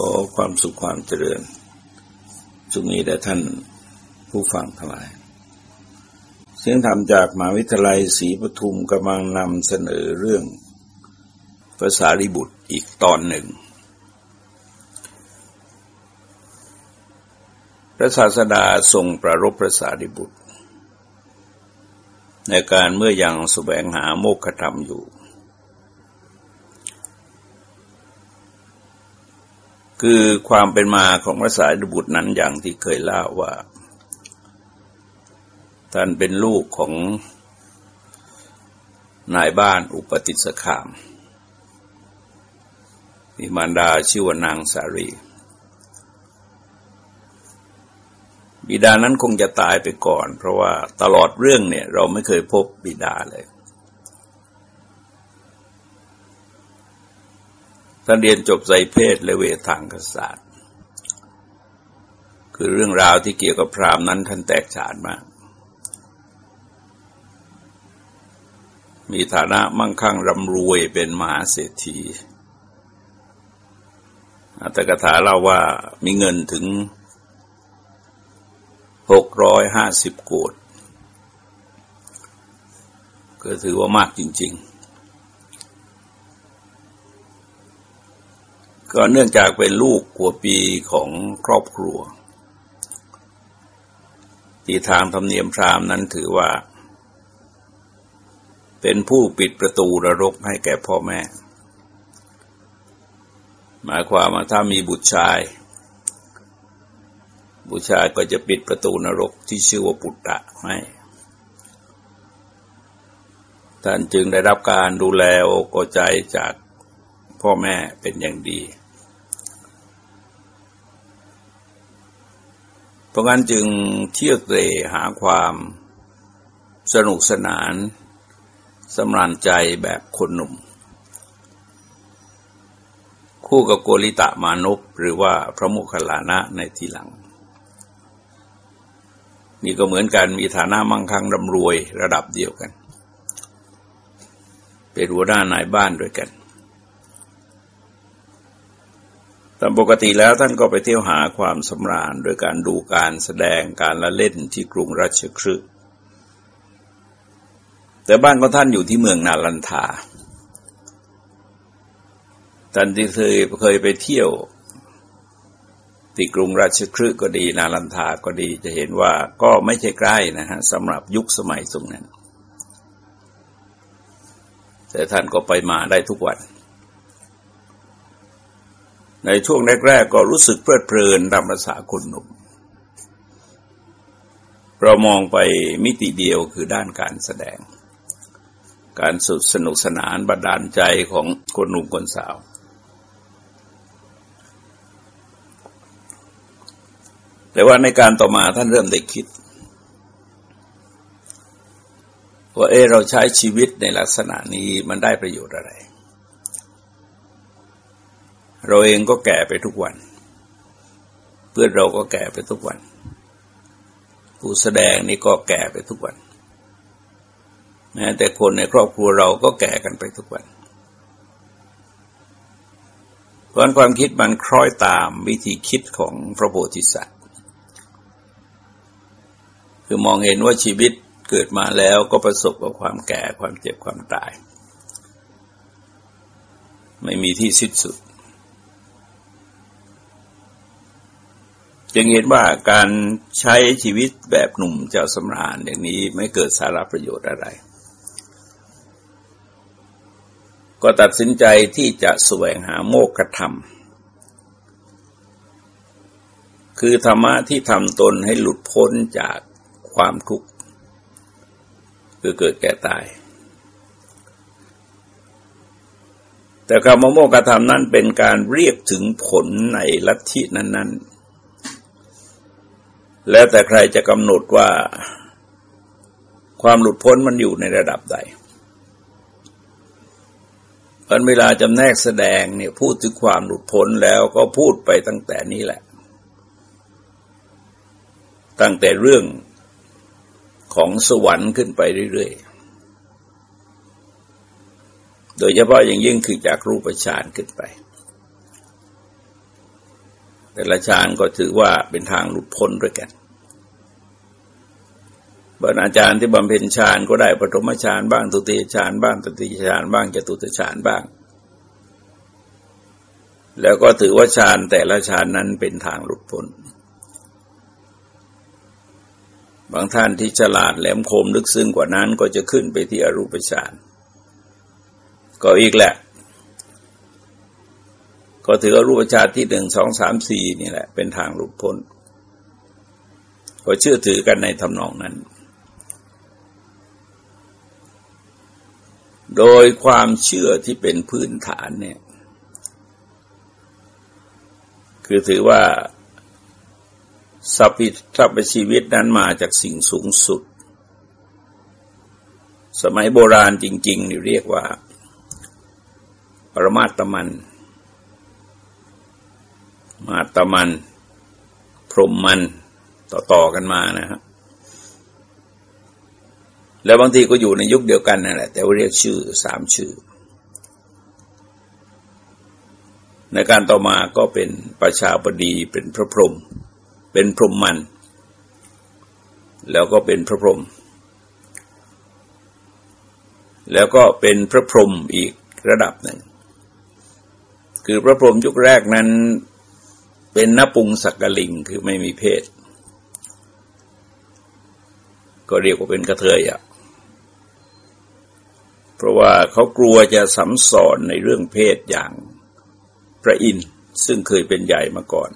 ขอความสุขความเจริญจุมีแด่ท่านผู้ฟังทั้งหลาย เสียงธรรมจากมหาวิทยาลัยศรีปทุมกำลังนำเสนอเรื่องภาษาริบุตรอีกตอนหนึ่ง พระศาสดาทรงประรบพระสารีบุตร ในการเมื่อยังสแสวงหาโมกขธรรมอยู่ คือความเป็นมาของพระสารีบุตรนั้นอย่างที่เคยเล่าว่า ท่านเป็นลูกของนายบ้านอุปติสขามมีมารดาชื่อว่านางสารี บิดานั้นคงจะตายไปก่อน เพราะว่าตลอดเรื่องเนี่ย เราไม่เคยพบบิดาเลย ท่านเรียนจบไสเพศและเวทางกษัตริย์คือเรื่องราวที่เกี่ยวกับพราหมณ์นั้นท่านแตกฉานมาก มีฐานะมั่งคั่งร่ำรวยเป็นมหาเศรษฐีอัตกถาเล่าว่ามีเงินถึงหกร้อยห้าสิบโกดก็ถือว่ามากจริง ๆ ก็เนื่องจากเป็นลูกหัวปีของครอบครัว ที่ทางธรรมเนียมพรามนั้นถือว่า เป็นผู้ปิดประตูนรกให้แก่พ่อแม่ หมายความว่าถ้ามีบุตรชาย บุตรชายก็จะปิดประตูนรกที่ชื่อว่าปุตตะให้ท่านจึงได้รับการดูแลโอกใจจากพ่อแม่เป็นอย่างดี เพ ราะงั้นจึงเที่ยวเตะหาความสนุกสนานสำราญใจแบบคนหนุ่ม คู่กับโกริตะมานุปหรือว่าพระมุขลานะในทีหลัง นี่ก็เหมือนกันมีฐานะมั่งคั่งร่ำรวยระดับเดียวกัน เป็นหัวหน้านายบ้านด้วยกัน ตามปกติแล้วท่านก็ไปเที่ยวหาความสำราญโดยการดูการแสดงการละเล่นที่กรุงราชคฤห์แต่บ้านของท่านอยู่ที่เมืองนาลันทา ท่านที่เคยเคยไปเที่ยวที่กรุงราชคฤห์ก็ดี นาลันทาก็ดีจะเห็นว่าก็ไม่ใช่ใกล้นะฮะสำหรับยุคสมัยตรงนั้น แต่ท่านก็ไปมาได้ทุกวัน ในช่วงแรกๆก็รู้สึกเพลิดเพลินตามภาษาคนหนุ่ม เรามองไปมิติเดียวคือด้านการแสดง การสุดสนุกสนานบันดาลใจของคนหนุ่มคนสาว แต่ว่าในการต่อมาท่านเริ่มได้คิดว่าเออเราใช้ชีวิตในลักษณะนี้มันได้ประโยชน์อะไร เราเองก็แก่ไปทุกวัน เพื่อนเราก็แก่ไปทุกวัน ผู้แสดงนี่ก็แก่ไปทุกวันแม้แต่คนในครอบครัวเราก็แก่กันไปทุกวันเพราะความคิดมันคล้อยตามวิธีคิดของพระโพธิสัตว์ คือมองเห็นว่าชีวิตเกิดมาแล้วก็ประสบกับความแก่ความเจ็บความตาย ไม่มีที่สิ้นสุด จึงเห็นว่าการใช้ชีวิตแบบหนุ่มเจ้าสำราญอย่างนี้ไม่เกิดสาระประโยชน์อะไร ก็ตัดสินใจที่จะแสวงหาโมกขธรรม คือธรรมะที่ทำตนให้หลุดพ้นจากความทุกข์คือเกิดแก่ตาย แต่คำว่าโมกขธรรมนั้นเป็นการเรียกถึงผลในลัทธินั้น ๆ แล้วแต่ใครจะกำหนดว่าความหลุดพ้นมันอยู่ในระดับใดตอนเวลาจำแนกแสดงเนี่ยพูดถึงความหลุดพ้นแล้วก็พูดไปตั้งแต่นี้แหละ ตั้งแต่เรื่องของสวรรค์ขึ้นไปเรื่อยๆ โดยเฉพาะอย่างยิ่งคือจากรูปฌานขึ้นไป แต่ละฌานก็ถือว่าเป็นทางหลุดพ้นด้วยกันบรรอาจารย์ที่บำเพ็ญฌานก็ได้ปฐมฌานบ้างตุติยฌานบ้างตติยฌานบ้างจตุตฌานบ้าง แล้วก็ถือว่าฌานแต่ละฌานนั้นเป็นทางหลุดพ้น บางท่านที่ฉลาดแหลมคมลึกซึ้งกว่านั้นก็จะขึ้นไปที่อรูปฌานก็อีกแหละ ก็ถือว่ารูปฌานที่หนึ่งสองสามสี่นี่แหละ เป็นทางหลุดพ้นก็เชื่อถือกันในทำนองนั้น โดยความเชื่อที่เป็นพื้นฐานเนี่ย คือถือว่าสัพพิทัพชีวิตนั้นมาจากสิ่งสูงสุด สมัยโบราณจริงๆนี่เรียกว่า ปรมาตมัน มาตมัน พรหมมันต่อๆกันมานะฮะแล้วบางทีก็อยู่ในยุคเดียวกันนั่นแหละ แต่ว่าเรียกชื่อสามชื่อ ในการต่อมาก็เป็นประชาบดีเป็นพระพรหมเป็นพรหมมัน แล้วก็เป็นพระพรหมแล้วก็เป็นพระพรหมอีกระดับหนึ่ง คือพระพรหมยุคแรกนั้น เป็นนปุงสักกลิงคือไม่มีเพศ ก็เรียกว่าเป็นกระเทยอะเพราะว่าเขากลัวจะสัมสอนในเรื่องเพศอย่างพระอินทร์ซึ่งเคยเป็นใหญ่มาก่อน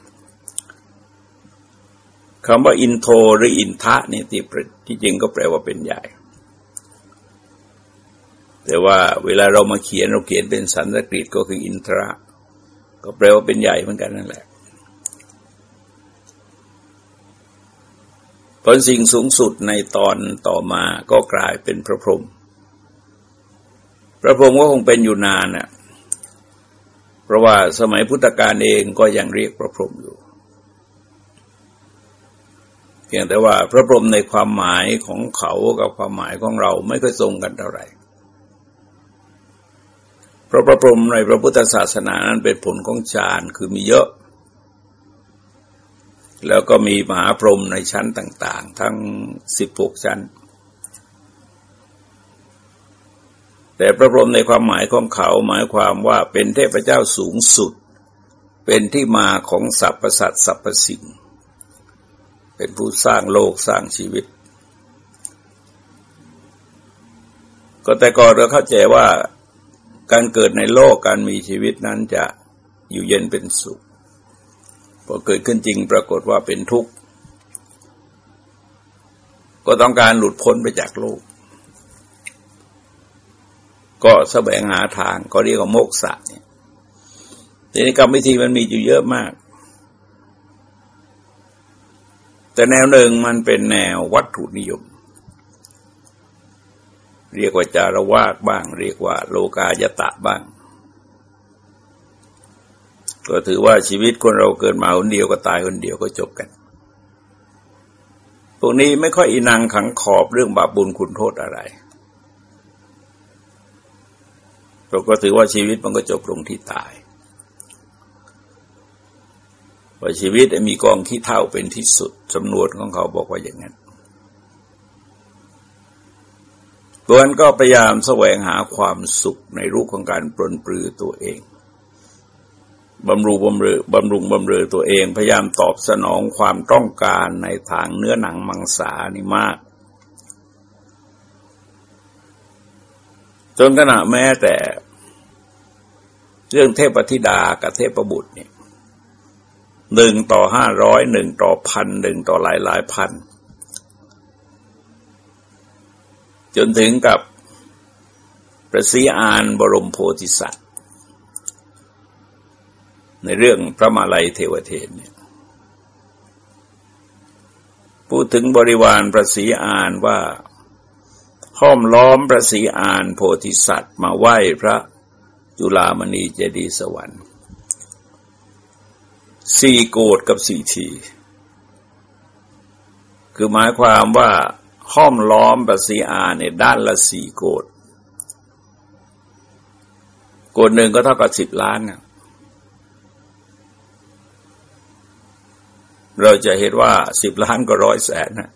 คำว่าอินโทหรืออินทะนี่ที่ที่จริงก็แปลว่าเป็นใหญ่ แต่ว่าเวลาเรามาเขียนเราเขียนเป็นสันสกฤตก็คืออินทระ ก็แปลว่าเป็นใหญ่เหมือนกันนั่นแหละ ผลสิ่งสูงสุดในตอนต่อมาก็กลายเป็นพระพรหมพระพรหมก็คงเป็นอยู่นานน่ะเพราะว่าสมัยพุทธกาลเองก็ยังเรียกพระพรหมอยู่ เพียงแต่ว่าพระพรหมในความหมายของเขากับความหมายของเราไม่ค่อยตรงกันเท่าไหร่เพราะพระพรหมในพระพุทธศาสนานั้นเป็นผลของฌานคือมีเยอะ แล้วก็มีมหาพรหมในชั้นต่าง ๆ ทั้งสิบหกชั้น แต่พระพรหมในความหมายของเขาหมายความว่าเป็นเทพเจ้าสูงสุด เป็นที่มาของสรรพสัตว์สรรพสิ่ง เป็นผู้สร้างโลกสร้างชีวิต ก็แต่ก่อนเราเข้าใจว่าการเกิดในโลกการมีชีวิตนั้นจะอยู่เย็นเป็นสุข พอเกิดขึ้นจริงปรากฏว่าเป็นทุกข์ ก็ต้องการหลุดพ้นไปจากโลก ก็แสวงหาทางก็เรียกว่าโมกษะเนี่ยทีนี้กรรมวิธีมันมีอยู่เยอะมาก แต่แนวหนึ่งมันเป็นแนววัตถุนิยม เรียกว่าจารวาสบ้าง เรียกว่าโลกายตะบ้าง ก็ถือว่าชีวิตคนเราเกิดมาคนเดียวก็ตายคนเดียวก็จบกันพวกนี้ไม่ค่อยอินังขังขอบเรื่องบาปบุญคุณโทษอะไรเราก็ถือว่าชีวิตมันก็จบลงที่ตายว่าชีวิตมีกองขี้เท่าเป็นที่สุดจำนวนของเขาบอกว่าอย่างนั้นตัวนั้นก็พยายามแสวงหาความสุขในรูปของการปลนปลือตัวเอง บำรุงบำเรอบำรุงบำเรอตัวเองพยายามตอบสนองความต้องการในทางเนื้อหนังมังสานี่มาก จนขณะแม้แต่ เรื่องเทพธิดากับเทพบุตรเนี่ยหนึ่งต่อห้าร้อยหนึ่งต่อพันหนึ่งต่อหลายหลายพัน จนถึงกับพระศรีอานบรมโพธิสัตว์ ในเรื่องพระมาลัยเทวเทนเนี่ยพูดถึงบริวารพระศรีอานว่าห้อมล้อมพระศรีอานโพธิสัตว์ มาไหว้พระจุลามณีเจดีสวรรค์สี่โกดกับสี่ที คือหมายความว่าห้อมล้อมปัสีอาเนี่ยด้านละสี่โกดโกดหนึ่งก็เท่ากับสิบล้านนะ เราจะเห็นว่าสิบล้านก็ร้อยแสนนะ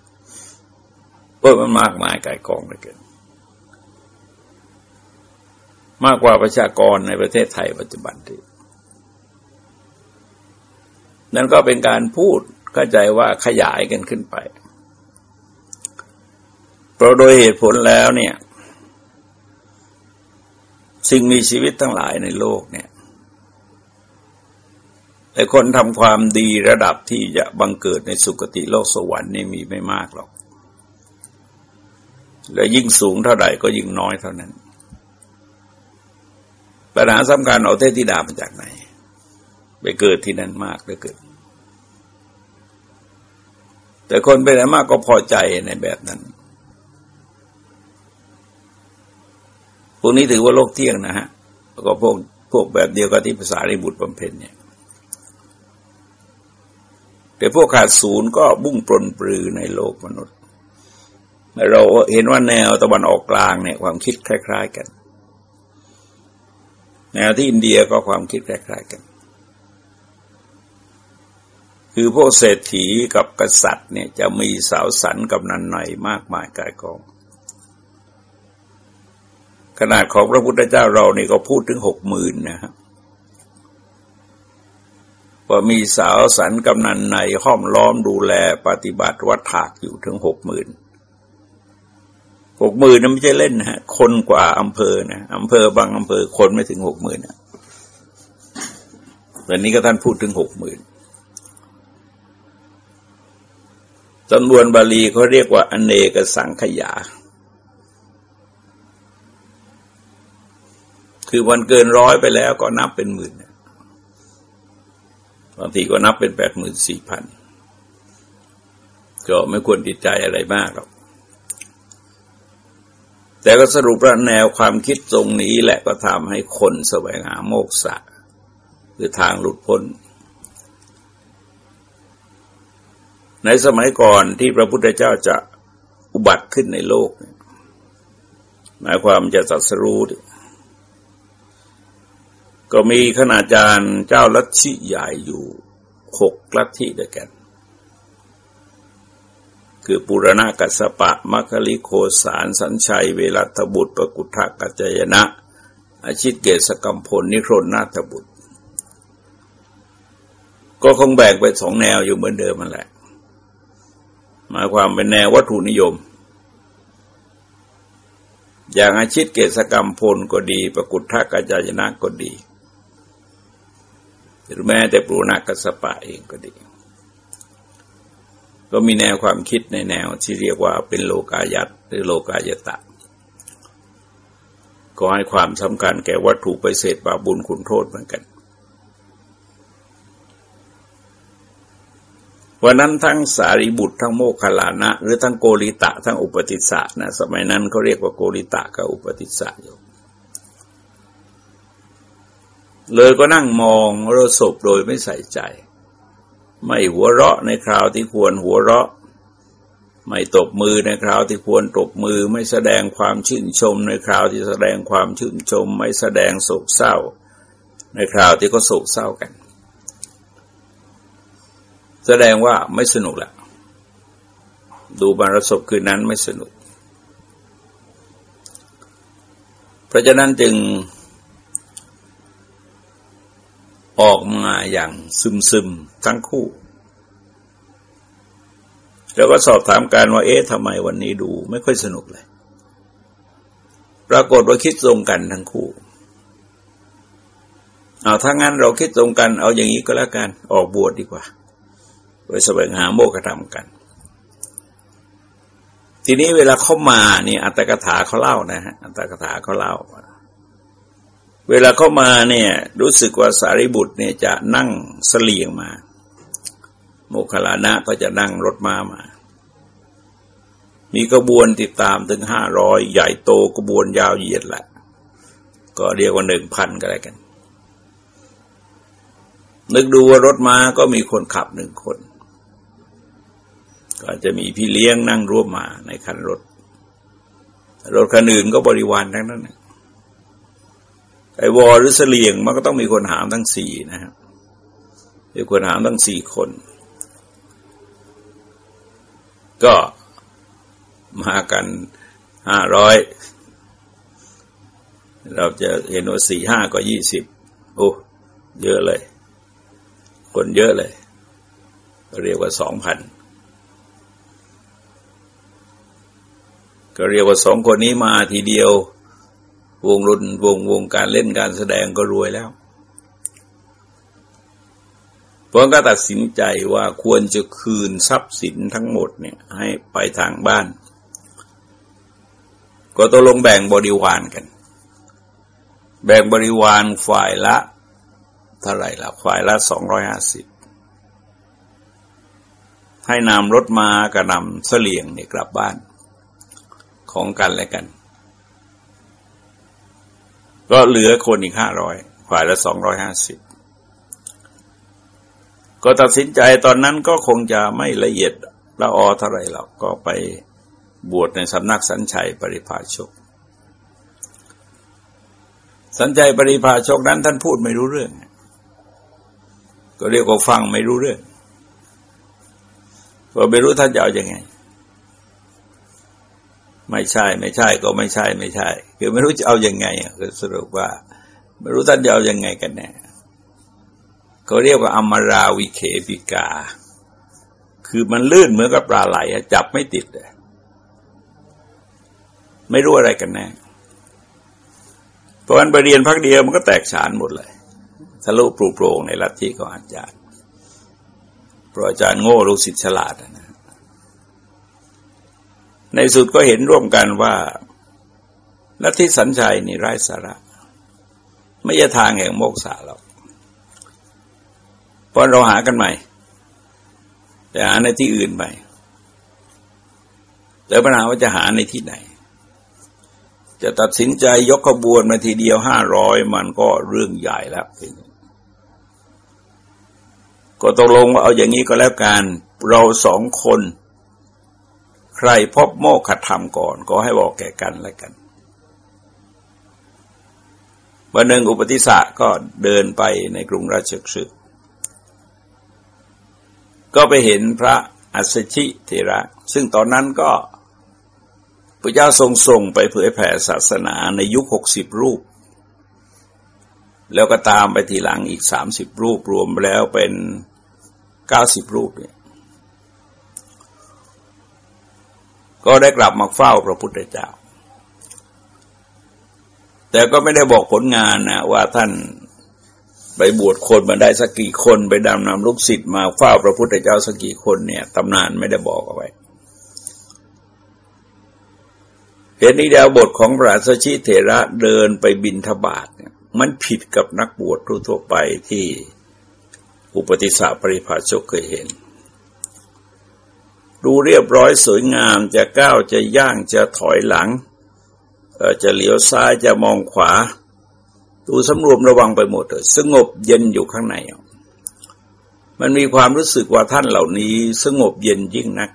เพราะมันมากมายกายกองเลยเกินมากกว่าประชากรในประเทศไทยปัจจุบันที่ นั่นก็เป็นการพูดเข้าใจว่าขยายกันขึ้นไป เพราะโดยเหตุผลแล้วเนี่ย สิ่งมีชีวิตทั้งหลายในโลกเนี่ย แต่คนทำความดีระดับที่จะบังเกิดในสุคติโลกสวรรค์นี่มีไม่มากหรอก และยิ่งสูงเท่าใดก็ยิ่งน้อยเท่านั้น ปัญหาสำคัญเอาเทพธิดามาจากไหน ไปเกิดที่นั่นมากเลยเกิด แต่คนไปไหนมากก็พอใจในแบบนั้นพวกนี้ถือว่าโลกเที่ยงนะฮะแล้วก็พวกพวกแบบเดียวกับที่ภาษาริบุตรบำเพ็ญเนี่ย แต่พวกขาดศูนย์ก็บุ้งปลนปลือในโลกมนุษย์เราเห็นว่าแนวตะวันออกกลางเนี่ยความคิดคล้าย ๆ กัน แนวที่อินเดียก็ความคิดคล้าย ๆ กัน คือพวกเศรษฐีกับกษัตริย์เนี่ยจะมีสาวสันกับนันในมากมายกายกอง ขนาดของพระพุทธเจ้าเรานี่ก็พูดถึงหกหมื่นนะครับ ว่ามีสาวสันกำนันในห้อมล้อมดูแลปฏิบัติวัดถากอยู่ถึงหกหมื่นหกหมื่นนั้นไม่ใช่เล่นนะฮะ คนกว่าอำเภอนะอำเภอบางอำเภอคนไม่ถึงหกหมื่นนะวันนี้ก็ท่านพูดถึงหกหมื่นจำนวนบาลีเขาเรียกว่า อเนกสังขยา คือวันเกินร้อยไปแล้วก็นับเป็นหมื่น บางทีก็นับเป็นแปดหมื่นสี่พันก็ไม่ควรติดใจอะไรมากหรอก แต่ก็สรุปว่าแนวความคิดตรงนี้แหละก็ทำให้คนแสวงหาโมกษะคือทางหลุดพ้น ในสมัยก่อนที่พระพุทธเจ้าจะอุบัติขึ้นในโลก หมายความจะสัสรู้ ก็มีขณาจารย์เจ้าลัทธิใหญ่อยู่หกลัทธิด้วยกัน คือปุรณะกัสปะมัคคิโคสารสัญชัย เวรัตบุตรปกุทะกัจจยนะ อาชิตเกศกัมพล นิครนนาถบุตร ก็คงแบ่งไปสองแนวอยู่เหมือนเดิมมันแหละ หมายความเป็นแนววัตถุนิยมอย่างอาชิตเกศกรรมพลก็ดีปกุทะกัจจยนะก็ดี หรือแม้แต่ปุรณะกัสปะเองก็ดี ก็มีแนวความคิดในแนวที่เรียกว่าเป็นโลกายัตหรือโลกายตะ ก็ให้ความสำคัญแก่วัตถุไปเศษบาบุญคุณโทษเหมือนกันวันนั้นทั้งสารีบุตรทั้งโมคคลานะ หรือทั้งโกริตะ ทั้งอุปติสสะนะสมัยนั้นเขาเรียกว่าโกริตะกับอุปติสสะอยู่ เลยก็นั่งมองรถศพโดยไม่ใส่ใจ ไม่หัวเราะในคราวที่ควรหัวเราะ ไม่ตบมือในคราวที่ควรตบมือ ไม่แสดงความชื่นชมในคราวที่แสดงความชื่นชม ไม่แสดงโศกเศร้า ในคราวที่ก็โศกเศร้ากัน แสดงว่าไม่สนุกแหละดูบรรสบคืนนั้นไม่สนุก เพราะฉะนั้นจึง ออกมาอย่างซึมซึมทั้งคู่ แล้วก็สอบถามการว่าเอ๊ะทำไมวันนี้ดูไม่ค่อยสนุกเลย ปรากฏว่าคิดตรงกันทั้งคู่เอาถ้างั้นเราคิดตรงกัน เอาอย่างนี้ก็แล้วกันออกบวชดีกว่าไปแสวงหาโมกธรรมกัน ทีนี้เวลาเข้ามานี่อัตถกถาเขาเล่านะฮะอัตถกถาเขาเล่า เวลาเข้ามาเนี่ยรู้สึกว่าสารีบุตรเนี่ยจะนั่งเสลียงมา โมคลานะก็จะนั่งรถม้ามา มีกระบวนติดตามถึงห้าร้อยใหญ่โตกระบวนยาวเหยียดแหละ ก็เรียกว่าหนึ่งพันก็ได้กัน นึกดูว่ารถม้าก็มีคนขับหนึ่งคน ก็จะมีพี่เลี้ยงนั่งร่วมมาในคันรถ รถคันอื่นก็บริวารทั้งนั้น ไอ้วอหรือเสลียงมันก็ต้องมีคนหามทั้งสี่นะครับมีคนหามทั้งสี่คน ก็มากันห้าร้อยเราจะเห็นว่าสี่ห้าก็ยี่สิบโอ้เยอะเลย คนเยอะเลย เรียกว่าสองพันก็เรียกว่าสองคนนี้มาทีเดียว วงรุนวงวงการเล่นการแสดงก็รวยแล้วเพราะก็ตัดสินใจว่าควรจะคืนทรัพย์สินทั้งหมดเนี่ยให้ไปทางบ้าน ก็ตกลงแบ่งบริวารกัน แบ่งบริวารฝ่ายละเท่าไรละฝ่ายละสองร้อยห้าสิบให้นำรถมากระนำเสลียงเนี่ยกลับบ้านของกันและกัน ก็เหลือคนอีกห้าร้อยฝ่ายละสองร้อยห้าสิบก็ตัดสินใจตอนนั้นก็คงจะไม่ละเอียดละออเท่าไรหรอกก็ไปบวชในสำนักสัญชัยปริภาชก สัญชัยปริภาชกนั้นท่านพูดไม่รู้เรื่อง ก็เรียกว่าฟังไม่รู้เรื่องก็ไม่รู้ท่านจะเอาอยัางไง ไม่ใช่ ไม่ใช่ก็ไม่ใช่ ไม่ใช่ คือไม่รู้จะเอาอยัางไงคือสรุปว่า ไม่รู้ท่านจะเอาอยัางไงกันแน่เขาเรียกว่าอมราวิเคปิกา คือมันลื่นเหมือนกับปลาไหลจับไม่ติดเลยไม่รู้อะไรกันแน่เพราะวันไปเรียนพักเดียวมันก็แตกฉานหมดเลยทะลุปลุโปร่งในลัทธิของอาจารย์เพราะอาจารย์โง่รู้สิทธิฉลาดนะ ในสุดก็เห็นร่วมกันว่าลัทธิสัญชัยนี่ไร้สาระ ไม่ใช่ทางแห่งโมกษาหรอกเพราะเราหากันใหม่ แต่หาในที่อื่นไปแต่ปัญหาว่าจะหาในที่ไหน จะตัดสินใจยกขบวนมาทีเดียวห้าร้อยมันก็เรื่องใหญ่แล้วก็ตกลงว่าเอาอย่างนี้ก็แล้วกัน เราสองคน ใครพบโมฆะธรรมก่อนก็ให้บอกแก่กันและกันวันหนึ่งอุปติสะก็เดินไปในกรุงราชคฤห์ก็ไปเห็นพระอัสชิเทระ ซึ่งตอนนั้นก็พระเจ้าทรงส่งไปเผยแผ่ศาสนาในยุคหกสิบรูป แล้วก็ตามไปทีหลังอีกสามสิบรูปรวมแล้วเป็นเก้าสิบรูปเนี่ย ก็ได้กลับมาเฝ้าพระพุทธเจ้า แต่ก็ไม่ได้บอกผลงานนะว่าท่านไปบวชคนมาได้สักกี่คน ไปดำนำลูกศิษย์มาเฝ้าพระพุทธเจ้าสักกี่คนเนี่ยตำนานไม่ได้บอกเอาไว้เห็นนิดาวบทของพระสัชิเถระเดินไปบินทบาทเนี่ยมันผิดกับนักบวชทั่วไปที่อุปติสสะปริภาชกเคยเห็น ดูเรียบร้อยสวยงามจะก้าวจะย่างจะถอยหลังจะเหลียวซ้ายจะมองขวา ดูสำรวมระวังไปหมดเลยสงบเย็นอยู่ข้างในมันมีความรู้สึกว่าท่านเหล่านี้สงบเย็นยิ่งนัก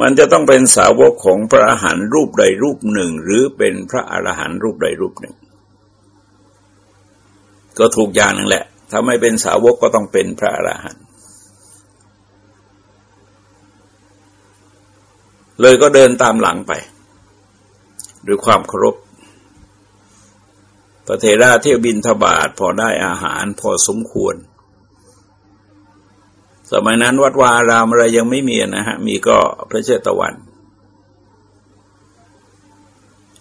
มันจะต้องเป็นสาวกของพระอาหารรูปใดรูปหนึ่ง หรือเป็นพระอรหันต์รูปใดรูปหนึ่ง ก็ถูกอย่างนึงแหละ ถ้าไม่เป็นสาวกก็ต้องเป็นพระอรหันต์ เลยก็เดินตามหลังไปด้วยความเคารพพระเทราเที่ยวบินทบาทพอได้อาหารพอสมควร สมัยนั้นวัดวารามอะไรยังไม่มีนะฮะ มีก็พระเจตวัน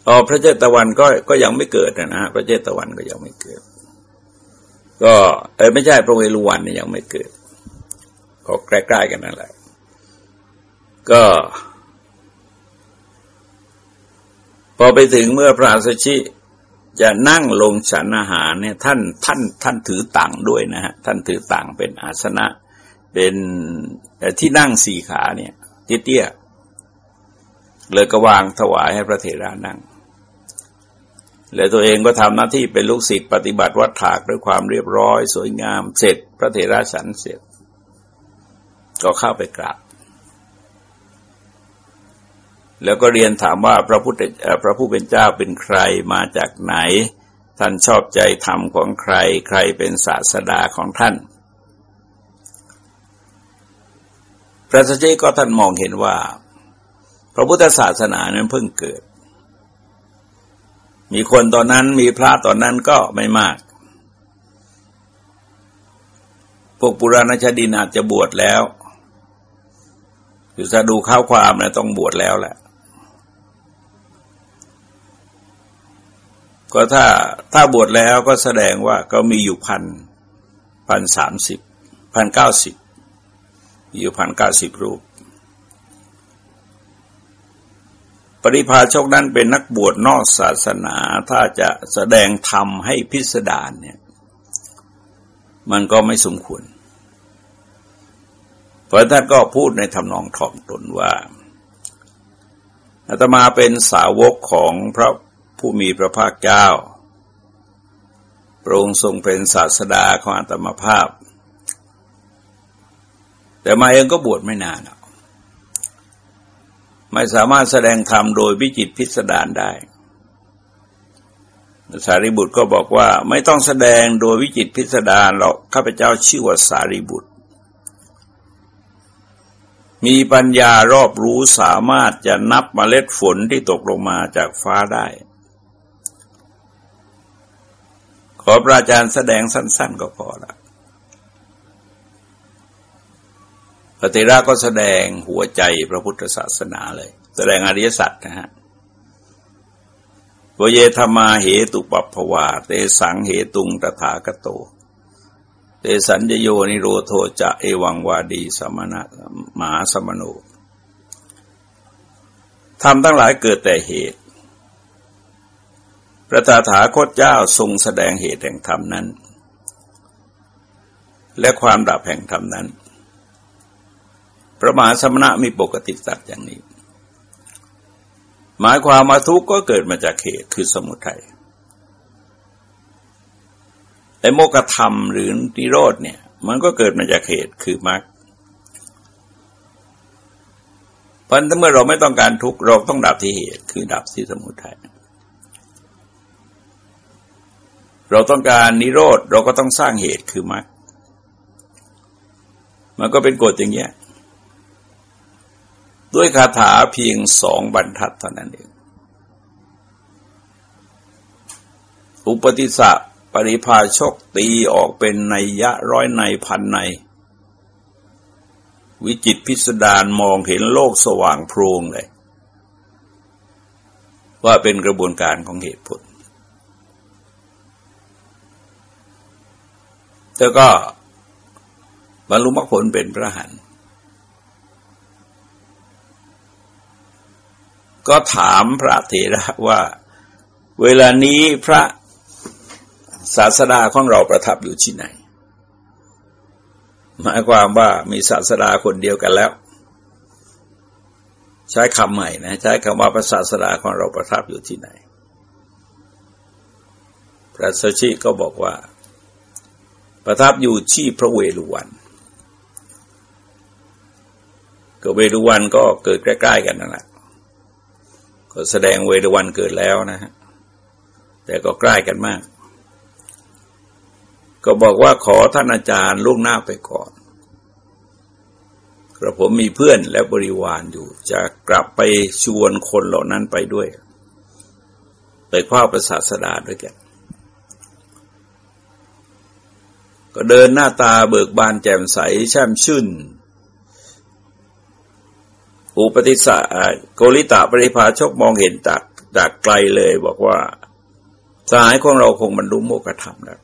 อ๋อพระเจตวันก็ก็ยังไม่เกิดนะฮะพระเจตวันก็ยังไม่เกิด ก็เออไม่ใช่พระเวรุวันเนี่ยยังไม่เกิด ก็ใกล้ๆกันนั่นแหละ ก็พ อไปถึงเมื่อพระสัชิจะนั่งลงฉันอาหารเนี่ยท่านท่านท่านถือต่างด้วยนะฮะท่านถือต่างเป็นอาสนะ เป็นที่นั่งสี่ขาเนี่ยเตี้ยเลยก็วางถวายให้พระเถระนั่ง แล้วตัวเองก็ทำหน้าที่เป็นลูกศิษย์ปฏิบัติวัดถากด้วยความเรียบร้อย สวยงามเสร็จ พระเถระฉันเสร็จ ก็เข้าไปกราบ แล้วก็เรียนถามว่าพระพุทธพระผู้เป็นเจ้าเป็นใครมาจากไหน ท่านชอบใจธรรมของใคร ใครเป็นศาสดาของท่าน พระสัจจก็ท่านมองเห็นว่า พระพุทธศาสนานั้นเพิ่งเกิด มีคนตอนนั้นมีพระตอนนั้นก็ไม่มาก พวกปุราณชดินอาจจะบวชแล้วคือถ้าดูข้าวความนะต้องบวชแล้วแหละ ก็ถ้าถ้าบวชแล้วก็แสดงว่าก็มีอยู่พันพันสามสิบพันเก้าสิบอยู่พันเก้าสิบรูป ปริพาชกนั้นเป็นนักบวชนอกศาสนา ถ้าจะแสดงธรรมให้พิสดารเนี่ย มันก็ไม่สมควร เพราะท่านก็พูดในทำนองถ่อมตนว่าอาตมาเป็นสาวกของพระ ผู้มีพระภาคเจ้าพระองค์ทรงเป็นศาสดาของอาตมภาพ แต่มาเองก็บวชไม่นาน ไม่สามารถแสดงธรรมโดยวิจิตพิสดารได้ สารีบุตรก็บอกว่าไม่ต้องแสดงโดยวิจิตพิสดารหรอกข้าพเจ้าชื่อว่าสารีบุตร มีปัญญารอบรู้สามารถจะนับมเมล็ดฝนที่ตกลงมาจากฟ้าได้ ขอพระอาจารย์แสดงสั้น ๆ ก็พอละปฏิราก็แสดงหัวใจพระพุทธศาสนาเลย แสดงอริยสัจนะฮะวเยธมาเหตุปัปภวา เตสังเหตุงตถาคโต เตสัญญโยนิโรโทจะเอวังวาดีสมณะมหาสมโนทำทั้งหลายเกิดแต่เหตุ พระตาถาคตเจ้าทรงแสดงเหตุแห่งธรรมนั้น และความดับแห่งธรรมนั้น พระมหาสมณะมีปกติตัดอย่างนี้ หมายความมาทุกข์ก็เกิดมาจากเหตุคือสมุทัยไอโมกธรรมหรือนิโรธเนี่ย มันก็เกิดมาจากเหตุคือมรรคเพราะถ้าเมื่อเราไม่ต้องการทุกข์เราต้องดับที่เหตุ คือดับที่สมุทัย เราต้องการนิโรธเราก็ต้องสร้างเหตุคือมรรคมันก็เป็นกฎอย่างเงี้ย ด้วยคาถาเพียงสองบรรทัดเท่านั้นเอง อุปติสสะปริพาชกตีออกเป็นในยะร้อยในพันใน วิจิตพิสดารมองเห็นโลกสว่างโพร่งเลย ว่าเป็นกระบวนการของเหตุผล แล้วก็บรรลุมรรคผลเป็นพระหันก็ถามพระเถระว่า เวลานี้พระศาสดาของเราประทับอยู่ที่ไหน หมายความว่ามีศาสดาคนเดียวกันแล้ว ใช้คำใหม่นะ ใช้คำว่าพระศาสดาของเราประทับอยู่ที่ไหน พระสัชชิก็บอกว่า ประทับอยู่ที่พระเวรุวันก็เวรุวันก็เกิดใกล้ๆกันนั่นแหละก็แสดงเวรุวันเกิดแล้วนะฮะแต่ก็ใกล้กันมาก ก็บอกว่าขอท่านอาจารย์ล่วงหน้าไปก่อนกระผมมีเพื่อนและบริวารอยู่ จะกลับไปชวนคนเหล่านั้นไปด้วย ไปคว้าประสาสดาด้วยกัน ก็เดินหน้าตาเบิกบานแจ่มใสแช่มชื่น อุปติสะโกริตาปริภาชกมองเห็นจากจากไกลเลยบอกว่าสายของเราคงบรรลุโมกขธรรมแล้ว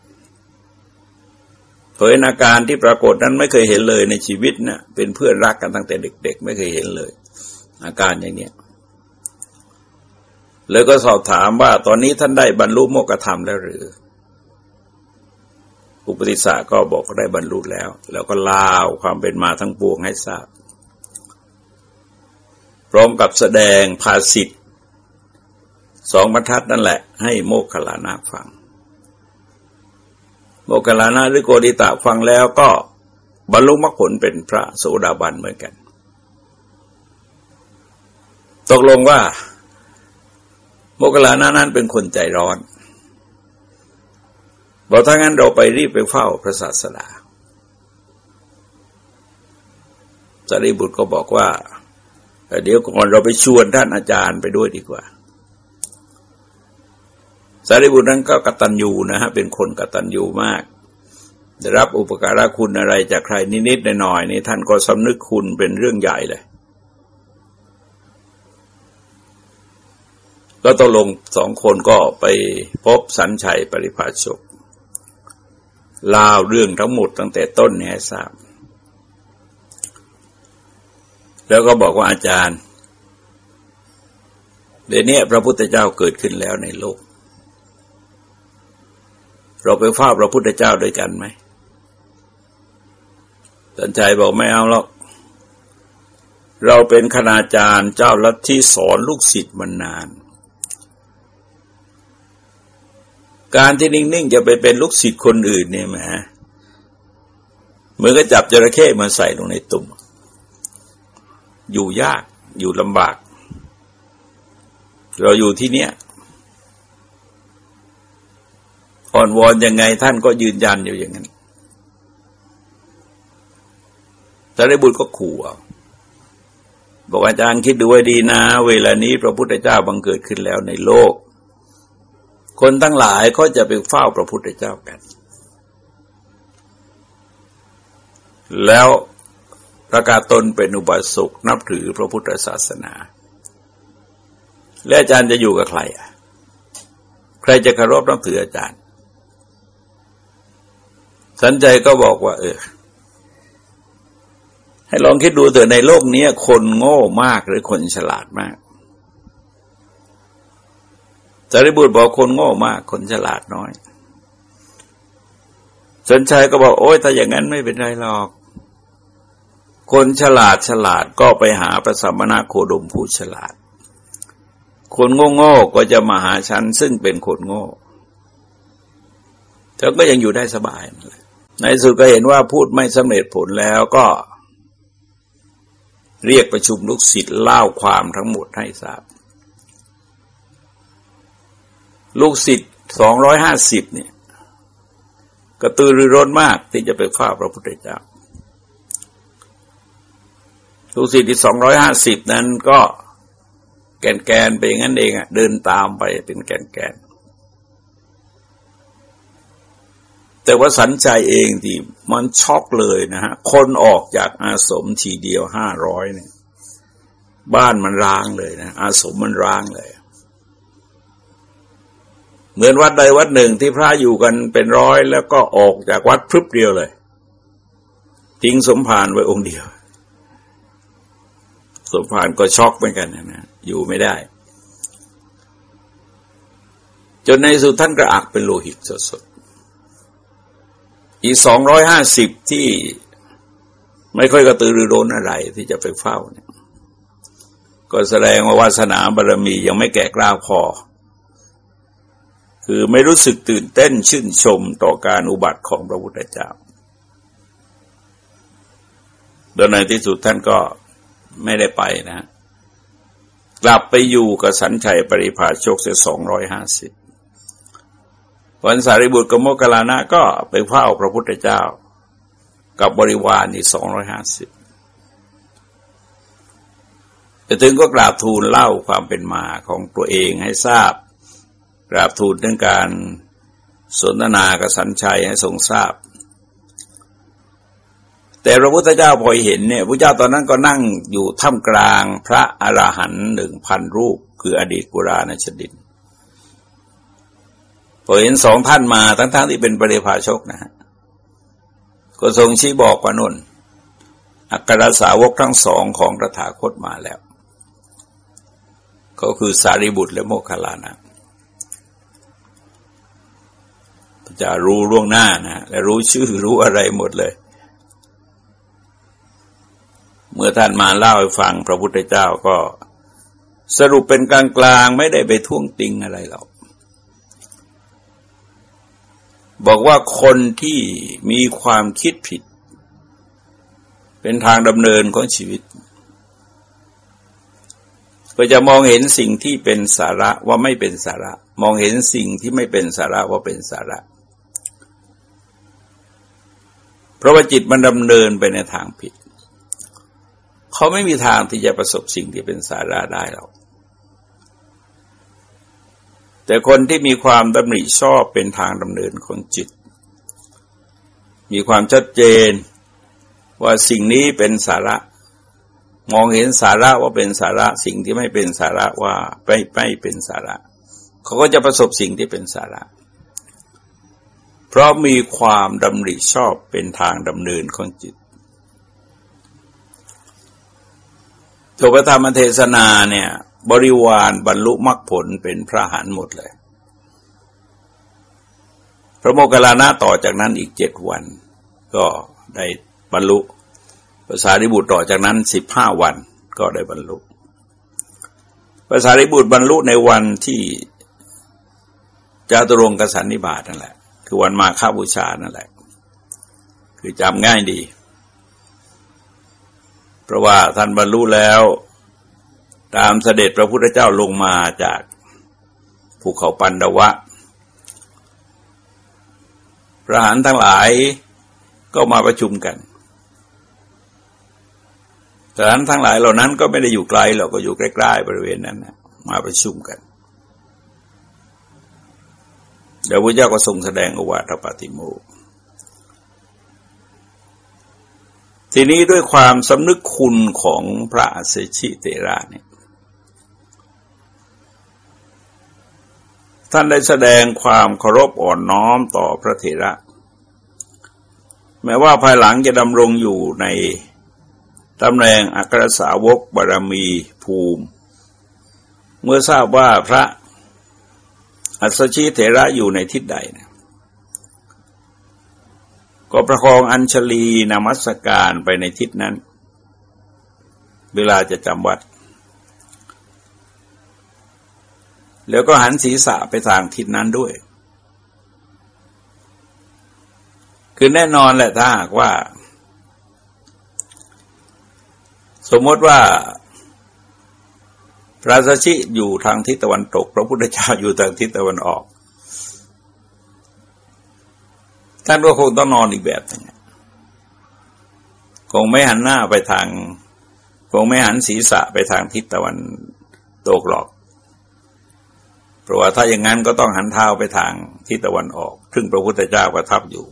เผยอาการที่ปรากฏนั้นไม่เคยเห็นเลยในชีวิตนะ่ยเป็นเพื่อนรักกันตั้งแต่เด็ก ๆ ไม่เคยเห็นเลย อาการอย่างเนี้ยเลยก็สอบถามว่าตอนนี้ท่านได้บรรลุโมกธรรมแล้วหรือ อุปติสสะก็บอกได้บรรลุแล้ว แล้วก็เล่าความเป็นมาทั้งปวงให้ทราบ พร้อมกับแสดงภาสิทธสองบรรทัดนั่นแหละ ให้โมกขลานาฟัง โมกขลานะหรือโกดิตะฟังแล้วก็บรรลุมรรคผลเป็นพระโสดาบันเหมือนกัน ตกลงว่า โมกขลานะนั้นเป็นคนใจร้อน บอกถ้างั้นเราไปรีบไปเฝ้าพระศาสดาสารีบุตรก็บอกว่า เดี๋ยวก่อนเราไปชวนท่านอาจารย์ไปด้วยดีกว่าสารีบุตรนั้นก็กตัญญูนะฮะเป็นคนกตัญญูมาก ได้รับอุปการะคุณอะไรจากใครนิดๆหน่อยๆนี่ท่านก็สำนึกคุณเป็นเรื่องใหญ่เลยก็ตกลงสองคนก็ไปพบสันชัยปริภาชก ลาวเรื่องทั้งหมดตั้งแต่ต้นเนี่ยทราบ แล้วก็บอกว่าอาจารย์เดี๋ยวนี้พระพุทธเจ้าเกิดขึ้นแล้วในโลก เราไปเฝ้าพระพุทธเจ้าด้วยกันไหมสันชัยบอกไม่เอาหรอก เราเป็นคณาจารย์เจ้าลัทธิสอนลูกศิษย์มานาน การที่นิ่งๆจะไปเป็นลูกศิษย์คนอื่นเนี่ยแหมเหมือนกับจับจระเข้มาใส่ลงในตุ่ม อยู่ยากอยู่ลำบาก เราอยู่ที่เนี้ยอ่อนวอนยังไงท่านก็ยืนยันอยู่อย่างนั้นสารีบุตรก็ขู่บอกอาจารย์คิดดูไว้ดีนะ เวลานี้พระพุทธเจ้าบังเกิดขึ้นแล้วในโลก คนทั้งหลายก็จะไปเฝ้าพระพุทธเจ้ากัน แล้วประกาศตนเป็นอุบาสกนับถือพระพุทธศาสนา และอาจารย์จะอยู่กับใครอะ ใครจะเคารพนับถืออาจารย์ สันใจก็บอกว่า เออ ให้ลองคิดดูเถอะในโลกนี้คนโง่มากหรือคนฉลาดมาก สารีบุตรบอกคนโง่มาก คนฉลาดน้อยสันชัยก็บอกโอ้ยถ้าอย่างนั้นไม่เป็นไรหรอก คนฉลาดฉลาดก็ไปหาพระสัมมาโคดมผู้ฉลาด คนโง่โง่ก็จะมาหาฉันซึ่งเป็นคนโง่เธอก็ยังอยู่ได้สบาย ในสุดก็เห็นว่าพูดไม่สำเร็จผลแล้วก็ เรียกประชุมลูกศิษย์เล่าความทั้งหมดให้ทราบ ลูกศิษย์สองร้อยห้าสิบเนี่ยกระตือรือร้นมากที่จะไปข้าพระพุทธเจ้าลูกศิษย์ที่สองร้อยห้าสิบนั้นก็แกนแกนไปงั้นเองอะเดินตามไปเป็นแกนแกนแต่ว่าสันใจเองที่มันช็อกเลยนะฮะ คนออกจากอาสมทีเดียวห้าร้อยเนี่ย บ้านมันร้างเลยนะ อาสมมันร้างเลย เหมือนวัดใดวัดหนึ่งที่พระอยู่กันเป็นร้อย แล้วก็ออกจากวัดพรึบเดียวเลยทิ้งสมภารไว้องค์เดียว สมภารก็ช็อกเหมือนกันนะอยู่ไม่ได้ จนในสุดท่านกระอักเป็นโลหิตสดๆอีกสองร้อยห้าสิบที่ไม่ค่อยกระตือรือร้นอะไรที่จะไปเฝ้าเนี่ย ก็แสดงว่าวาสนาบารมียังไม่แก่กล้าพอ คือไม่รู้สึกตื่นเต้นชื่นชมต่อการอุบัติของพระพุทธเจ้าโดยในที่สุดท่านก็ไม่ได้ไปนะ กลับไปอยู่กับสันชัยปริภาชกเสียสองร้อยห้าสิบวันสารีบุตรกโมกลานะก็ไปเฝ้าพระพุทธเจ้า กับบริวารนี่สองร้อยห้าสิบจะถึงก็กราบทูลเล่าความเป็นมาของตัวเองให้ทราบ กราบทูลเรื่องการสนทนากับสันชัยให้ทรงทราบ แต่พระพุทธเจ้าพอเห็นเนี่ยพระเจ้าตอนนั้นก็นั่งอยู่ท่ามกลางพระอรหันต์หนึ่งพันรูป คืออดีตกุราณชดินพอเห็นสองท่านมาทั้งๆทที่เป็นปริภาชกนะฮะก็ทรงชี้บอกว่านุ่นอัครสาวกทั้งสองของพระถาคตมาแล้ว ก็คือสารีบุตรและโมคคัลลานะ จะรู้ล่วงหน้านะและรู้ชื่อรู้อะไรหมดเลย เมื่อท่านมาเล่าให้ฟังพระพุทธเจ้าก็สรุปเป็นกลางกลางไม่ได้ไปท่วงติงอะไรหรอกบอกว่าคนที่มีความคิดผิด เป็นทางดำเนินของชีวิตก็จะมองเห็นสิ่งที่เป็นสาระว่าไม่เป็นสาระ มองเห็นสิ่งที่ไม่เป็นสาระว่าเป็นสาระ เพราะว่าจิตมันดำเนินไปในทางผิด เขาไม่มีทางที่จะประสบสิ่งที่เป็นสาระได้หรอกแต่คนที่มีความดำริชอบเป็นทางดำเนินของจิต มีความชัดเจนว่าสิ่งนี้เป็นสาระ มองเห็นสาระว่าเป็นสาระ สิ่งที่ไม่เป็นสาระว่าไม่ไม่เป็นสาระ เขาก็จะประสบสิ่งที่เป็นสาระ ราะมีความดำริชอบเป็นทางดำเนินของจิตตัวพระธรรมเทศนาเนี่ย บริวารบรรลุมรรคผลเป็นพระหันหมดเลย พระโมคคัลลานะต่อจากนั้นอีกเจ็ดวัน ก็ได้บรรลุภาษาริบุตรต่อจากนั้นสิบห้าวันก็ได้บรรลุภาษาริบุตรบรรลุในวันที่จาตุรงกสันนิบาตนั่นแหละ คือวันมาฆบูชานั่นแหละ คือจำง่ายดี เพราะว่าท่านบรรลุแล้ว ตามเสด็จพระพุทธเจ้าลงมาจากภูเขาปันดวะ พระหานทั้งหลายก็มาประชุมกันทหารทั้งหลายเหล่านั้นก็ไม่ได้อยู่ไกลเราก็อยู่ใกล้ๆบริเวณนั้นนะมาประชุมกัน เดี๋ยวพระเจ้าก็ทรงแสดงอวาทปฏิโมกทีนี้ด้วยความสำนึกคุณของพระเสชิเตระเนี่ยท่านได้แสดงความเคารพอ่อนน้อมต่อพระเถระ แม้ว่าภายหลังจะดำรงอยู่ในตำแหน่งอัครสาวกบารมีภูมิ เมื่อทราบว่าพระ อัศชีเถระอยู่ในทิศใดนะก็ประคองอัญชลีนามัสการไปในทิศนั้น เวลาจะจำวัด แล้วก็หันศีรษะไปทางทิศนั้นด้วย คือแน่นอนแหละถ้าหากว่า สมมติว่า พระสัชิอยู่ทางทิศตะวันตก พระพุทธเจ้าอยู่ทางทิศตะวันออก ท่านก็คงต้องนอนอีกแบบนึงคงไม่หันหน้าไปทาง คงไม่หันศีรษะไปทางทิศตะวันตกหรอก เพราะว่าถ้าอย่างนั้นก็ต้องหันเท้าไปทางทิศตะวันออก ซึ่งพระพุทธเจ้าประทับอยู่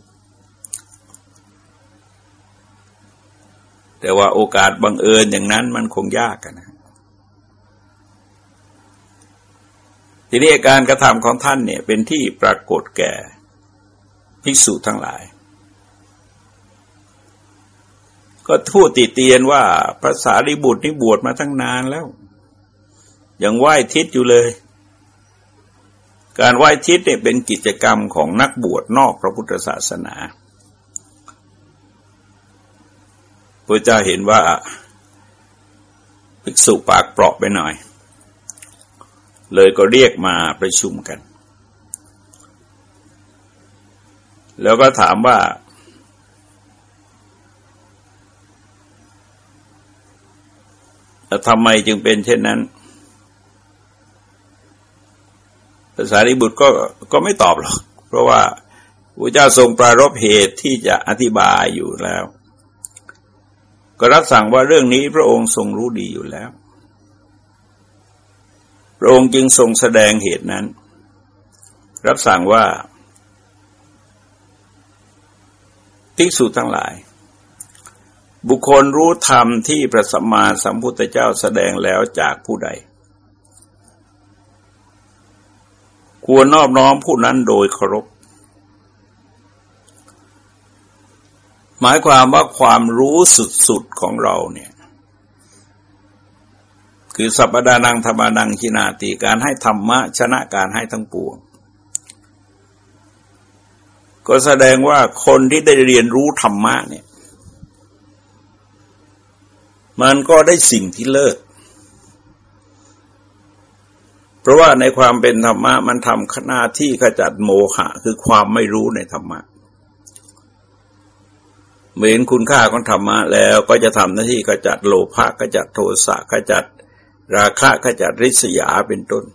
แต่ว่าโอกาสบังเอิญอย่างนั้นมันคงยากกันนะ ทีนี้การกระทำของท่านเนี่ยเป็นที่ปรากฏแก่ภิกษุทั้งหลาย ก็ทูดติเตียนว่าพระสารีบุตรนี่บวชมาตั้งนานแล้ว ยังไหว้ทิศอยู่เลย การไหว้ทิศเนี่ยเป็นกิจกรรมของนักบวชนอกพระพุทธศาสนาพระเจ้าเห็นว่าภิกษุปากเปราะไปหน่อย เลยก็เรียกมาประชุมกัน แล้วก็ถามว่า ทำไมจึงเป็นเช่นนั้นภาษาริบุตรก็ก็ไม่ตอบหรอก เพราะว่าพระเจ้าทรงปรารบเหตุที่จะอธิบายอยู่แล้ว ก็รับสั่งว่าเรื่องนี้พระองค์ทรงรู้ดีอยู่แล้ว ระองค์จึงทรงแสดงเหตุนั้น รับสั่งว่าทิกษุทั้งหลาย บุคคลรู้ธรรมที่พระสัมมาสัมพุทธเจ้าแสดงแล้วจากผู้ใด ควรนอบน้อมผู้นั้นโดยเคารพหมายความว่าความรู้สุดๆของเราเนี่ย คือสัพดานังธรรมานังชินาติการให้ธรรมะชนะการให้ทั้งปวง ก็แสดงว่าคนที่ได้เรียนรู้ธรรมะเนี่ย มันก็ได้สิ่งที่เลิศเพราะว่าในความเป็นธรรมะมันทำหน้าที่ขจัดโมหะ คือความไม่รู้ในธรรมะเมื่อเห็นคุณค่าของธรรมะแล้วก็จะทำหน้าที่ขจัดโลภะขจัดโทสะขจัด ราคะขจัดริษยาเป็นต้น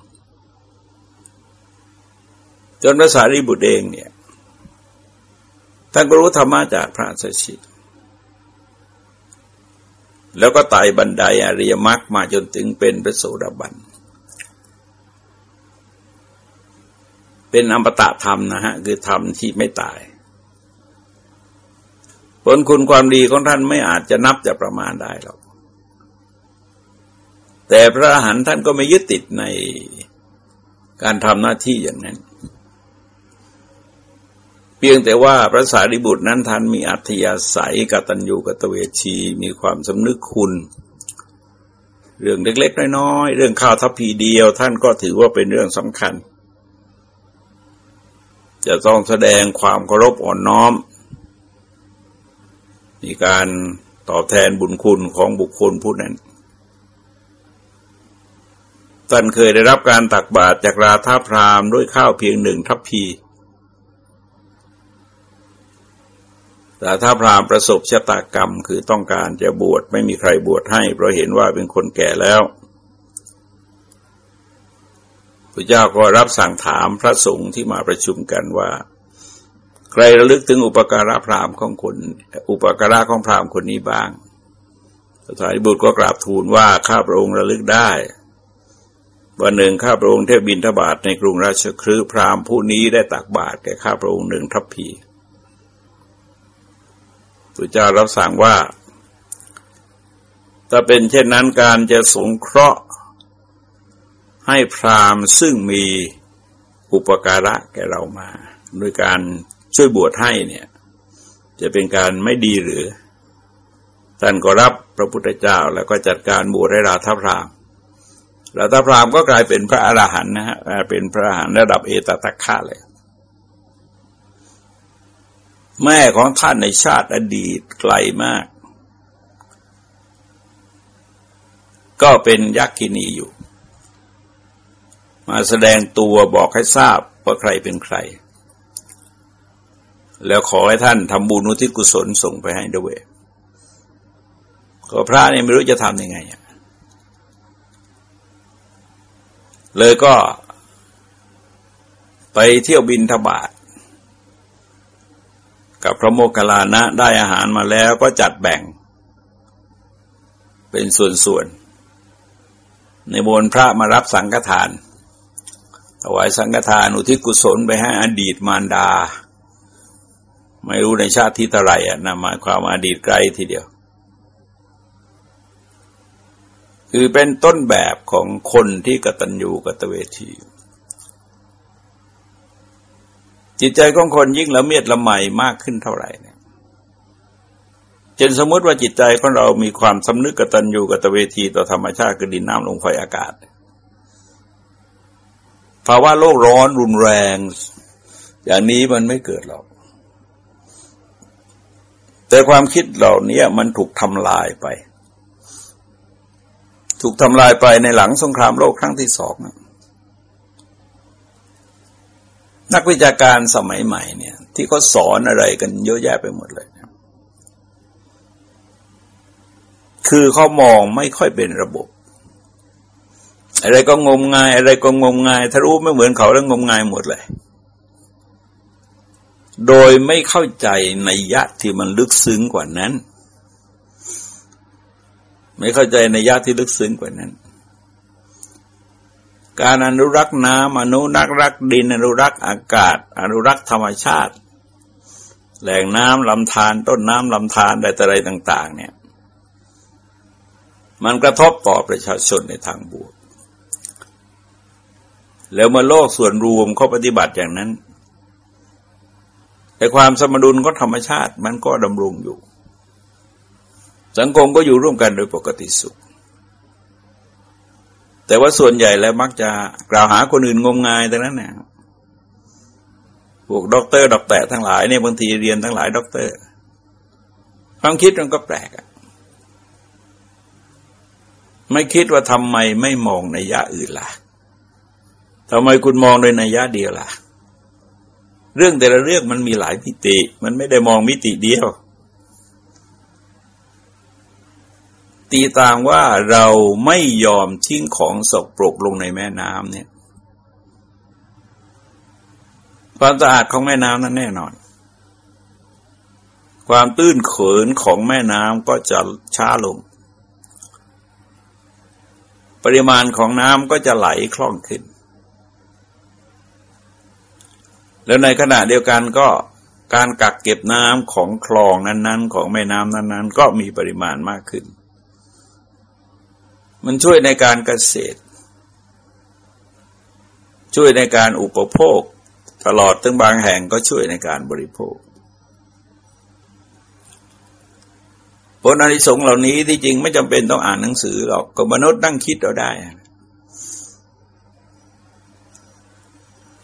จนพระสารีบุตรเองเนี่ยท่านก็รู้ธรรมะจากพระสัชชิแล้วก็ไต่บันไดอริยมรรคมาจนถึงเป็นพระโสดาบัน เป็นอมตะธรรมนะฮะ คือธรรมที่ไม่ตาย ผลคุณความดีของท่านไม่อาจจะนับจะประมาณได้หรอก แต่พระอรหันต์ท่านก็ไม่ยึดติดในการทำหน้าที่อย่างนั้น เพียงแต่ว่าพระสารีบุตรนั้นท่านมีอัธยาศัยกตัญญูกตเวชี มีความสำนึกคุณ เรื่องเล็กๆน้อยๆเรื่องข้าวทัพพีเดียว ท่านก็ถือว่าเป็นเรื่องสำคัญ จะต้องแสดงความเคารพอ่อนน้อม มีการตอบแทนบุญคุณของบุคคลผู้นั้น ท่านเคยได้รับการตักบาตรจากราธาพรามด้วยข้าวเพียงหนึ่งทัพพีแต่ถ้าพรามประสบชะตากรรมคือต้องการจะบวชไม่มีใครบวชให้ เพราะเห็นว่าเป็นคนแก่แล้วพระเจ้าก็รับสั่งถามพระสงฆ์ที่มาประชุมกันว่า ใครระลึกถึงอุปการะพรามของคน อุปการะของพรามคนนี้บ้างพระสารีบุตรก็กราบทูลว่าข้าพระองค์ระลึกได้ วันหนึ่งข้าพระองค์เทพบินทบาทในกรุงราชครืพราหมณ์ผู้นี้ได้ตักบาตรแก่ข้าพระองค์หนึ่งทัพพีพระเจ้ารับสั่งว่า ถ้าเป็นเช่นนั้นการจะสงเคราะห์ให้พราหมณ์ซึ่งมีอุปการะแก่เรามาโดยการช่วยบวชให้เนี่ย จะเป็นการไม่ดีหรือ ท่านก็รับพระพุทธเจ้าแล้วก็จัดการบวชให้ราธพราม ราธพรามก็กลายเป็นพระอรหันต์นะฮะเป็นพระอรหันต์ระดับเอตตะคะเลย แม่ของท่านในชาติอดีตไกลมาก ก็เป็นยักษินีอยู่ มาแสดงตัวบอกให้ทราบว่าใครเป็นใคร แล้วขอให้ท่านทำบุญอุทิศกุศลส่งไปให้ด้วยก็พระเนี่ยไม่รู้จะทำยังไง เลยก็ไปเที่ยวบินทบาทกับพระโมคคัลลานะได้อาหารมาแล้วก็จัดแบ่ง เป็นส่วนๆ ในบนพระมารับสังฆทานถวายสังฆทานอุทิศกุศลไปให้อดีตมารดา ไม่รู้ในชาติที่เท่าไรอะนำมาความอดีตไกลทีเดียว คือเป็นต้นแบบของคนที่กตัญญูกตเวที จิตใจของคนยิ่งละเมียดละไมมากขึ้นเท่าไหร่เนี่ยจนสมมติว่าจิตใจของเรามีความสำนึกกตัญญูกตเวทีต่อธรรมชาติคือดินน้ำลมไฟอากาศภาวะโลกร้อนรุนแรง อย่างนี้มันไม่เกิดหรอก แต่ความคิดเหล่านี้มันถูกทำลายไป ถูกทำลายไปในหลังสงครามโลกครั้งที่สองนักวิชาการสมัยใหม่เนี่ย ที่เขาสอนอะไรกันเยอะแยะไปหมดเลย คือเขามองไม่ค่อยเป็นระบบ อะไรก็งมงาย อะไรก็งมงาย ถ้ารู้ไม่เหมือนเขาแล้วงมงายหมดเลย โดยไม่เข้าใจในยะที่มันลึกซึ้งกว่านั้น ไม่เข้าใจในยะที่ลึกซึ้งกว่านั้น การอนุรักษ์น้ำอนุรักษ์รักดิน อนุรักษ์อากาศ อนุรักษ์ธรรมชาติ แหล่งน้ำลำธารต้นน้ำลำธารอะไรต่าง ๆ เนี่ย มันกระทบต่อประชาชนในทางบวก แล้วเมื่อโลกส่วนรวมเขาปฏิบัติอย่างนั้น แต่ความสมดุลก็ธรรมชาติมันก็ดำรงอยู่ สังคมก็อยู่ร่วมกันโดยปกติสุข แต่ว่าส่วนใหญ่แล้วมักจะกล่าวหาคนอื่นงมงายแต่นั้นเนี่ยพวกด็อกเตอร์ดอกแต่ทั้งหลายเนี่ยบางทีเรียนทั้งหลายด็อกเตอร์ ความคิดมันก็แปลกไม่คิดว่าทำไมไม่มองนัยยะอื่นล่ะทำไมคุณมองโดยนัยยะเดียวล่ะ เรื่องแต่ละเรื่องมันมีหลายมิติ มันไม่ได้มองมิติเดียว ตีต่างว่าเราไม่ยอมทิ้งของสกปรกลงในแม่น้ำเนี่ย ความสะอาดของแม่น้ำนั้นแน่นอน ความตื้นเขินของแม่น้ำก็จะช้าลง ปริมาณของน้ำก็จะไหลคล่องขึ้น แล้วในขณะเดียวกันก็การกักเก็บน้ำของคลองนั้น ๆ ของแม่น้ำนั้น ๆ ก็มีปริมาณมากขึ้น มันช่วยในการเกษตร ช่วยในการอุปโภค ตลอดถึงบางแห่งก็ช่วยในการบริโภค ผลอนิสงส์เหล่านี้ที่จริงไม่จำเป็นต้องอ่านหนังสือหรอกก็มนุษย์นั่งคิดเราได้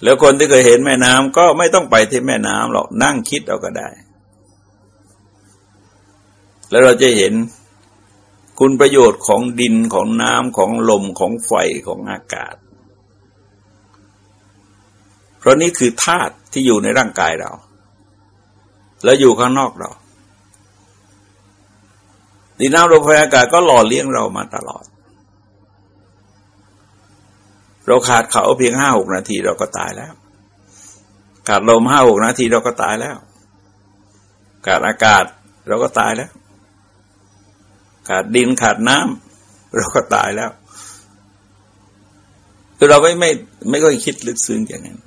แล้วคนที่เคยเห็นแม่น้ำก็ไม่ต้องไปที่แม่น้ำหรอกนั่งคิดเอาก็ได้ แล้วเราจะเห็น คุณประโยชน์ของดินของน้ำของลมของไฟของอากาศ เพราะนี่คือธาตุที่อยู่ในร่างกายเรา แล้วอยู่ข้างนอกเรา ดินน้ำลมไฟอากาศก็หล่อเลี้ยงเรามาตลอด เราขาดเขาเพียงห้าหกนาทีเราก็ตายแล้ว ขาดลมห้าหกนาทีเราก็ตายแล้ว ขาดอากาศเราก็ตายแล้ว ขาดดินขาดน้ำเราก็ตายแล้วคือเราไม่ไม่ไม่ค่อยคิดลึกซึ้งอย่างนั้น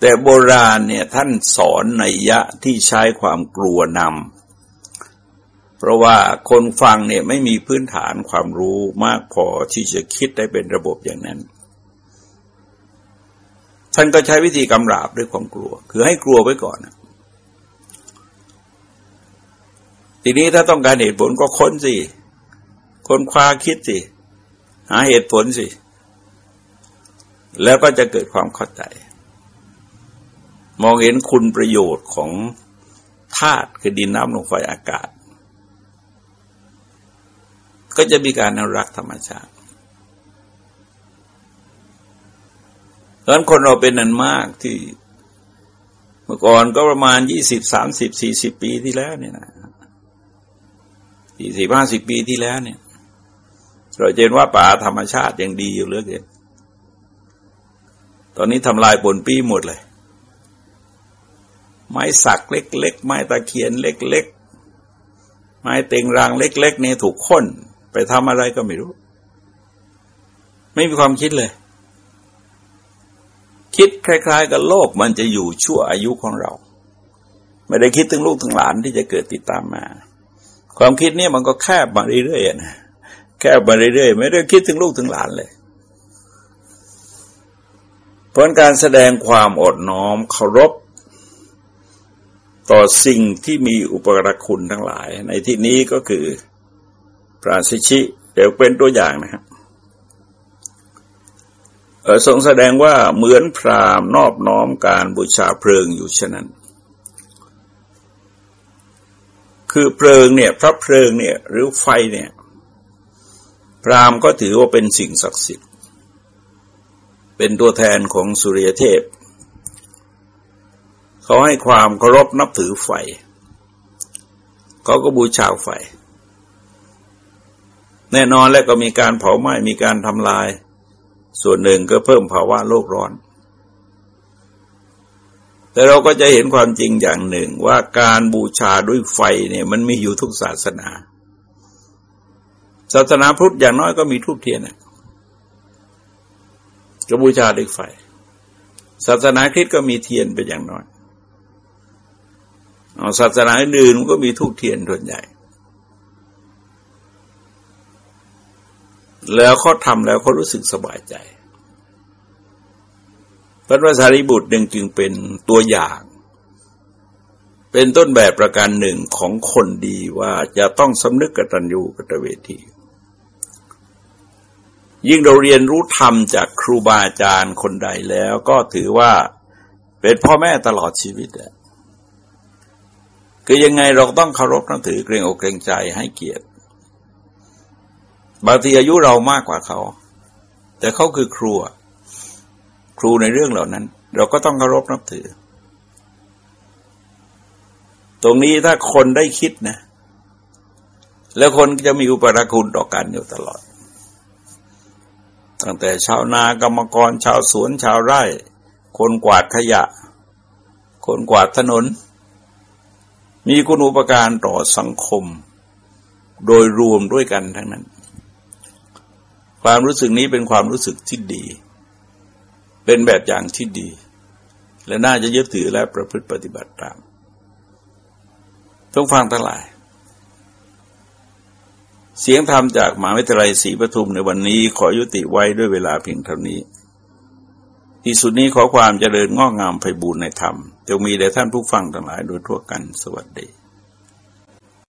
แต่โบราณเนี่ยท่านสอนในยะที่ใช้ความกลัวนำเพราะว่าคนฟังเนี่ยไม่มีพื้นฐานความรู้มากพอที่จะคิดได้เป็นระบบอย่างนั้น ท่านก็ใช้วิธีกำราบด้วยความกลัว คือให้กลัวไว้ก่อน ทีนี้ถ้าต้องการเหตุผลก็ค้นสิ ค้นคว้าคิดสิ หาเหตุผลสิ แล้วก็จะเกิดความเข้าใจ มองเห็นคุณประโยชน์ของธาตุคือดินน้ำลมไฟอากาศ ก็จะมีการนรักธรรมชาติดังนั้นคนเราเป็นนันมากที่ เมื่อก่อนก็ประมาณยี่สิบสามสิบสี่สิบปีที่แล้วเนี่ยนะ สี่สิบห้าสิบปีที่แล้วเนี่ยเราเห็นว่าป่าธรรมชาติยังดีอยู่เลือเกินตอนนี้ทำลายปนปีหมดเลย ไม้สักเล็กๆ ไม้ตะเคียนเล็กๆ ไม้เต็งรางเล็กๆนี่ถูกค้น ไปทำอะไรก็ไม่รู้ ไม่มีความคิดเลย คิดคล้าย ๆ กับโลกมันจะอยู่ชั่วอายุของเรา ไม่ได้คิดถึงลูกถึงหลานที่จะเกิดติดตามมา ความคิดเนี่ยมันก็แคบมาเรื่อยๆนะแคบมาเรื่อยๆไม่ได้คิดถึงลูกถึงหลานเลยเพราะการแสดงความอดน้อมเคารพ ต่อสิ่งที่มีอุปกรคุณทั้งหลาย ในที่นี้ก็คือพระสิชิเดี๋ยวเป็นตัวอย่างนะครับทรงแสดงว่าเหมือนพรามนอบน้อมการบูชาเพลิงอยู่ฉะนั้น คือเพลิงเนี่ยพระเพลิงเนี่ยหรือไฟเนี่ยพรามก็ถือว่าเป็นสิ่งศักดิ์สิทธิ์ เป็นตัวแทนของสุริยเทพ เขาให้ความเคารพนับถือไฟ เขาก็บูชาไฟ แน่นอนแล้วก็มีการเผาไหม้มีการทำลาย ส่วนหนึ่งก็เพิ่มภาวะโลกร้อน แต่เราก็จะเห็นความจริงอย่างหนึ่งว่าการบูชาด้วยไฟเนี่ย มันมีอยู่ทุกศาสนา ศาสนาพุทธอย่างน้อยก็มีทูบเทียนก็บูชาด้วยไฟ ศาสนาคริสต์ก็มีเทียนเป็นอย่างน้อยศาสนาอื่นก็มีทูบเทียนส่วนใหญ่ แล้วเขาทำแล้วเขารู้สึกสบายใจ พระวสารีบุตรดึงจึงเป็นตัวอย่าง เป็นต้นแบบประการหนึ่งของคนดีว่าจะต้องสำนึกกตัญญูกตเวทียิ่งเราเรียนรู้ธรรมจากครูบาอาจารย์คนใดแล้วก็ถือว่าเป็นพ่อแม่ตลอดชีวิตอะคือยังไงเราต้องเคารพนับถือเกรงอกเกรงใจให้เกียรติ บางทีอายุเรามากกว่าเขา แต่เขาคือครู ครูในเรื่องเหล่านั้น เราก็ต้องเคารพนับถือ ตรงนี้ถ้าคนได้คิดนะ แล้วคนจะมีอุปราคุณต่อกันอยู่ตลอด ตั้งแต่ชาวนากรรมกรชาวสวนชาวไร่ คนกวาดขยะ คนกวาดถนน มีคุณอุปการต่อสังคม โดยรวมด้วยกันทั้งนั้น ความรู้สึกนี้เป็นความรู้สึกที่ดี เป็นแบบอย่างที่ดี และน่าจะยึดถือและประพฤติปฏิบัติตามต้องฟังทั้งหลาย เสียงธรรมจากมหาวิทยาลัยศรีปทุมในวันนี้ขอยุติไว้ด้วยเวลาเพียงเท่านี้ที่สุดนี้ขอความเจริญงอกงามไพบูรณในธรรมจะมีแด่ท่านผู้ฟังทั้งหลายโดยทั่วกันสวัสดี